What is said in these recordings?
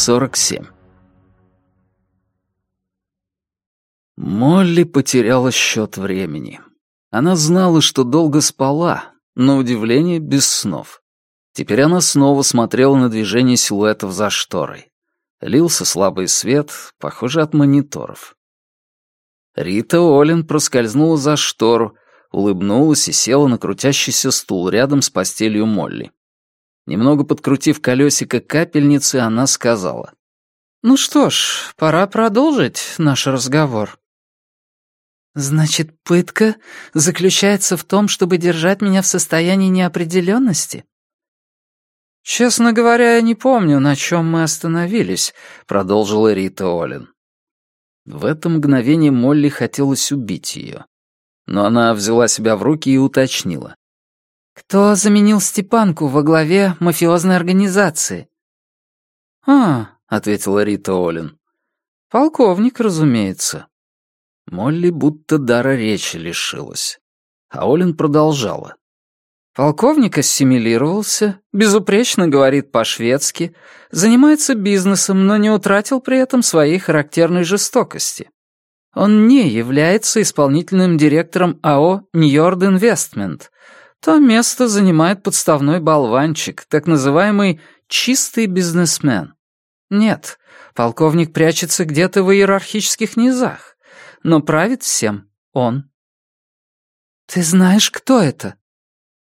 47. Молли потеряла счет времени. Она знала, что долго спала, но удивление без снов. Теперь она снова смотрела на движение силуэтов за шторой. Лился слабый свет, похоже, от мониторов. Рита Олин проскользнула за штору, улыбнулась и села на крутящийся стул рядом с постелью Молли. Немного подкрутив колесико капельницы, она сказала. «Ну что ж, пора продолжить наш разговор». «Значит, пытка заключается в том, чтобы держать меня в состоянии неопределенности?» «Честно говоря, я не помню, на чем мы остановились», — продолжила Рита Олин. В это мгновение Молли хотелось убить ее. Но она взяла себя в руки и уточнила. «Кто заменил Степанку во главе мафиозной организации?» «А», — ответила Рита Олин. «Полковник, разумеется». Молли будто дара речи лишилась. А Олин продолжала. Полковник ассимилировался, безупречно говорит по-шведски, занимается бизнесом, но не утратил при этом своей характерной жестокости. Он не является исполнительным директором АО «Ньорд Инвестмент». То место занимает подставной болванчик, так называемый «чистый бизнесмен». Нет, полковник прячется где-то в иерархических низах, но правит всем он. «Ты знаешь, кто это?»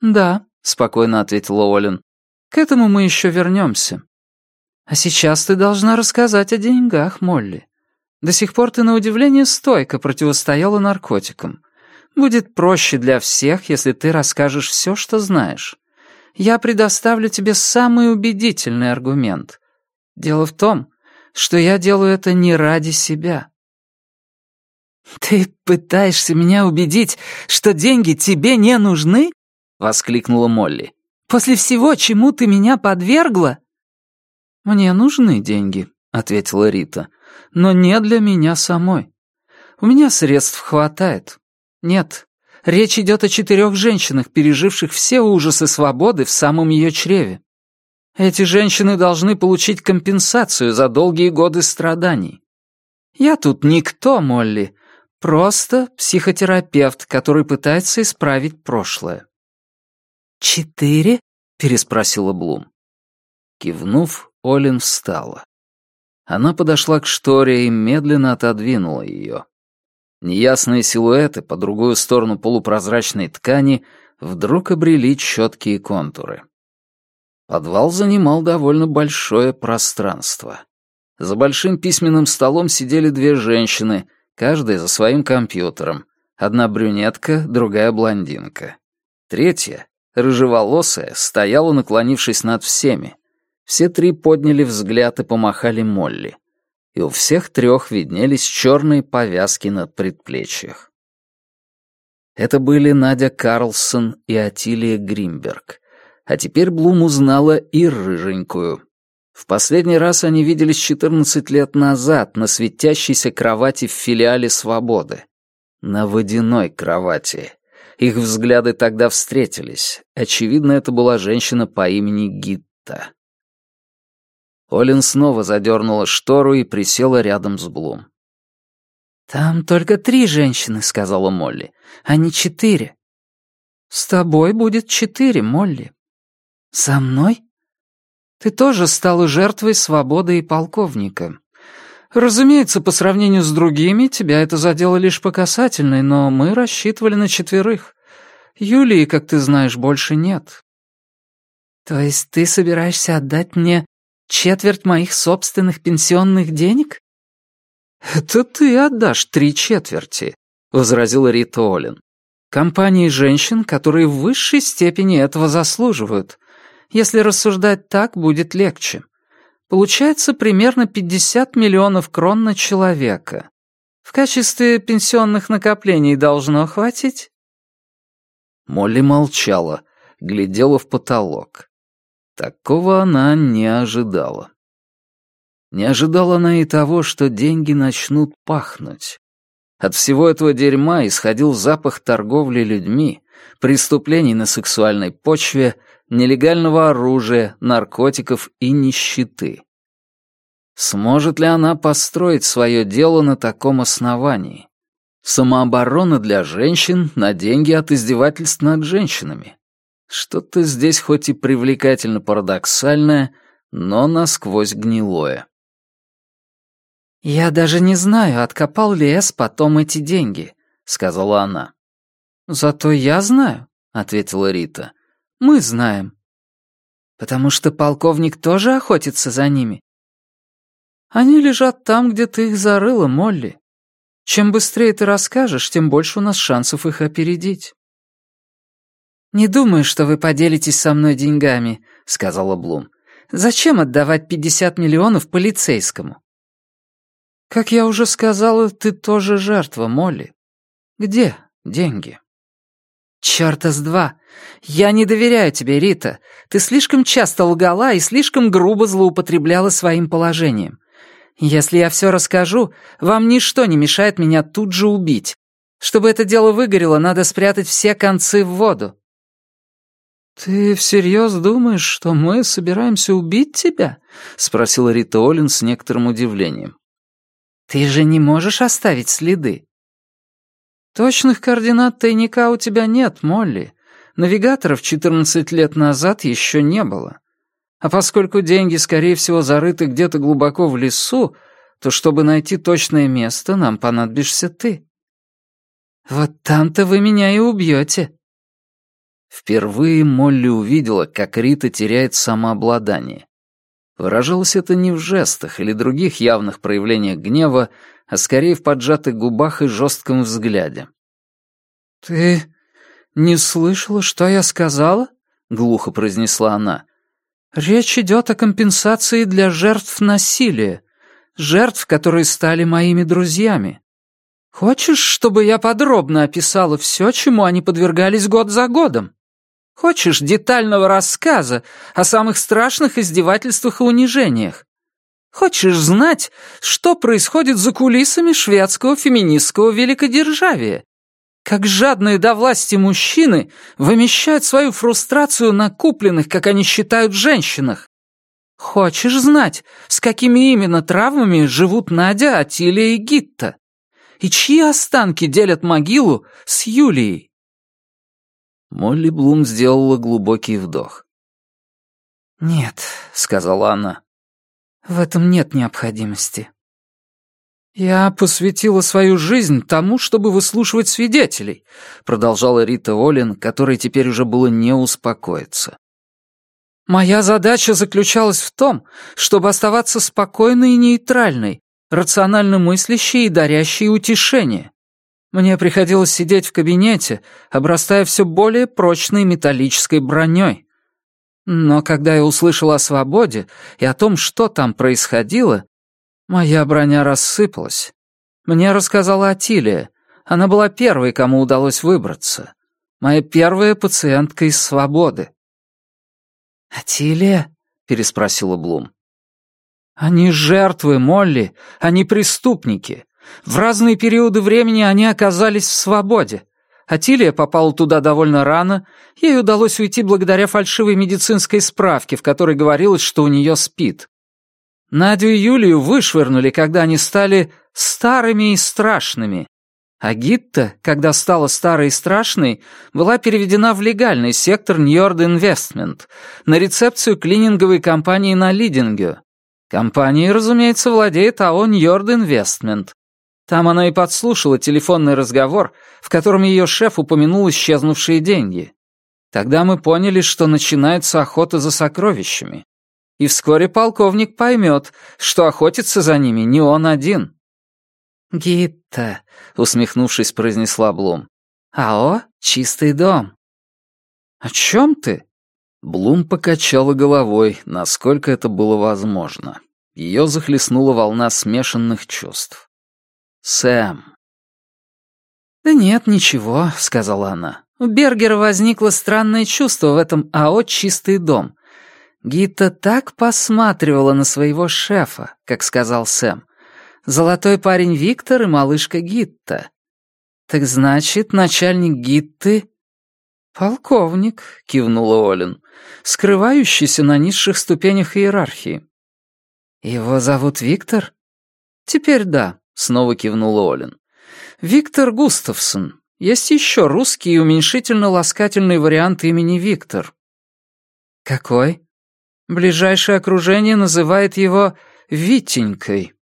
«Да», — спокойно ответила Олин. «К этому мы еще вернемся. А сейчас ты должна рассказать о деньгах, Молли. До сих пор ты, на удивление, стойко противостояла наркотикам. Будет проще для всех, если ты расскажешь все, что знаешь. Я предоставлю тебе самый убедительный аргумент. Дело в том, что я делаю это не ради себя». «Ты пытаешься меня убедить, что деньги тебе не нужны?» — воскликнула Молли. «После всего, чему ты меня подвергла?» «Мне нужны деньги», — ответила Рита, — «но не для меня самой. У меня средств хватает. Нет, речь идет о четырех женщинах, переживших все ужасы свободы в самом ее чреве. Эти женщины должны получить компенсацию за долгие годы страданий. Я тут никто, Молли, просто психотерапевт, который пытается исправить прошлое. «Четыре?» — переспросила Блум. Кивнув, Олин встала. Она подошла к шторе и медленно отодвинула ее. Неясные силуэты по другую сторону полупрозрачной ткани вдруг обрели четкие контуры. Подвал занимал довольно большое пространство. За большим письменным столом сидели две женщины, каждая за своим компьютером. Одна брюнетка, другая блондинка. Третья, рыжеволосая, стояла, наклонившись над всеми. Все три подняли взгляд и помахали Молли. И у всех трех виднелись черные повязки на предплечьях. Это были Надя Карлсон и Атилия Гримберг. А теперь Блум узнала и рыженькую. В последний раз они виделись 14 лет назад на светящейся кровати в филиале «Свободы». На водяной кровати, их взгляды тогда встретились. Очевидно, это была женщина по имени Гитта. Олин снова задернула штору и присела рядом с Блум. «Там только три женщины», — сказала Молли, — «а не четыре». «С тобой будет четыре, Молли». «Со мной?» «Ты тоже стала жертвой свободы и полковника. Разумеется, по сравнению с другими, тебя это задело лишь по касательной, но мы рассчитывали на четверых. Юлии, как ты знаешь, больше нет. То есть ты собираешься отдать мне четверть моих собственных пенсионных денег? Это ты отдашь три четверти, возразила Рита Олин. Компании женщин, которые в высшей степени этого заслуживают. Если рассуждать так, будет легче. Получается примерно 50 миллионов крон на человека. В качестве пенсионных накоплений должно хватить?» Молли молчала, глядела в потолок. Такого она не ожидала. Не ожидала она и того, что деньги начнут пахнуть. От всего этого дерьма исходил запах торговли людьми, преступлений на сексуальной почве, нелегального оружия, наркотиков и нищеты. Сможет ли она построить свое дело на таком основании? Самооборона для женщин на деньги от издевательств над женщинами. Что-то здесь хоть и привлекательно парадоксальное, но насквозь гнилое. «Я даже не знаю, откопал ли Эс потом эти деньги», — сказала она. «Зато я знаю», — ответила Рита. «Мы знаем». «Потому что полковник тоже охотится за ними?» «Они лежат там, где ты их зарыла, Молли. Чем быстрее ты расскажешь, тем больше у нас шансов их опередить». «Не думаю, что вы поделитесь со мной деньгами», — сказала Блум. «Зачем отдавать 50 миллионов полицейскому?» «Как я уже сказала, ты тоже жертва, Молли. Где деньги?» «Чёрта с два! Я не доверяю тебе, Рита. Ты слишком часто лгала и слишком грубо злоупотребляла своим положением. Если я все расскажу, вам ничто не мешает меня тут же убить. Чтобы это дело выгорело, надо спрятать все концы в воду». «Ты всерьез думаешь, что мы собираемся убить тебя?» — спросила Рита Олин с некоторым удивлением. «Ты же не можешь оставить следы». «Точных координат тайника у тебя нет, Молли. Навигаторов 14 лет назад еще не было. А поскольку деньги, скорее всего, зарыты где-то глубоко в лесу, то чтобы найти точное место, нам понадобишься ты. Вот там-то вы меня и убьете». Впервые Молли увидела, как Рита теряет самообладание. Выражалось это не в жестах или других явных проявлениях гнева, а скорее в поджатых губах и жестком взгляде. «Ты не слышала, что я сказала?» — глухо произнесла она. «Речь идет о компенсации для жертв насилия, жертв, которые стали моими друзьями. Хочешь, чтобы я подробно описала все, чему они подвергались год за годом? Хочешь детального рассказа о самых страшных издевательствах и унижениях? Хочешь знать, что происходит за кулисами шведского феминистского великодержавия? Как жадные до власти мужчины вымещают свою фрустрацию на купленных, как они считают, женщинах? Хочешь знать, с какими именно травмами живут Надя, Атилия и Гитта? И чьи останки делят могилу с Юлией? Молли Блум сделала глубокий вдох. «Нет», — сказала она, — «в этом нет необходимости». «Я посвятила свою жизнь тому, чтобы выслушивать свидетелей», продолжала Рита Олин, которой теперь уже было не успокоиться. «Моя задача заключалась в том, чтобы оставаться спокойной и нейтральной, рационально мыслящей и дарящей утешение. Мне приходилось сидеть в кабинете, обрастая все более прочной металлической броней. Но когда я услышал о свободе и о том, что там происходило, моя броня рассыпалась. Мне рассказала Атилия. Она была первой, кому удалось выбраться. Моя первая пациентка из свободы. «Атилия?» — переспросила Блум. «Они жертвы, Молли, они преступники. В разные периоды времени они оказались в свободе. Атилия попала туда довольно рано, ей удалось уйти благодаря фальшивой медицинской справке, в которой говорилось, что у нее спит. Надю и Юлию вышвырнули, когда они стали старыми и страшными. А Гитта, когда стала старой и страшной, была переведена в легальный сектор Ньорд Инвестмент, на рецепцию клининговой компании на Лидинге. Компанией, разумеется, владеет АО Ньорд Инвестмент, там она и подслушала телефонный разговор, в котором ее шеф упомянул исчезнувшие деньги. Тогда мы поняли, что начинается охота за сокровищами. И вскоре полковник поймет, что охотится за ними не он один. «Гитта», — усмехнувшись, произнесла Блум. «Ао, чистый дом». «О чем ты?» Блум покачала головой, насколько это было возможно. Ее захлестнула волна смешанных чувств. Сэм». «Да нет, ничего», — сказала она. У Бергера возникло странное чувство в этом АО «Чистый дом». Гита так посматривала на своего шефа, как сказал Сэм. Золотой парень Виктор и малышка Гитта. Так значит, начальник Гитты... «Полковник», — кивнула Олин, скрывающийся на низших ступенях иерархии. «Его зовут Виктор?» «Теперь да», — снова кивнула Олин. «Виктор Густавсон. Есть еще русский уменьшительно-ласкательный вариант имени Виктор». «Какой?» «Ближайшее окружение называет его Витенькой».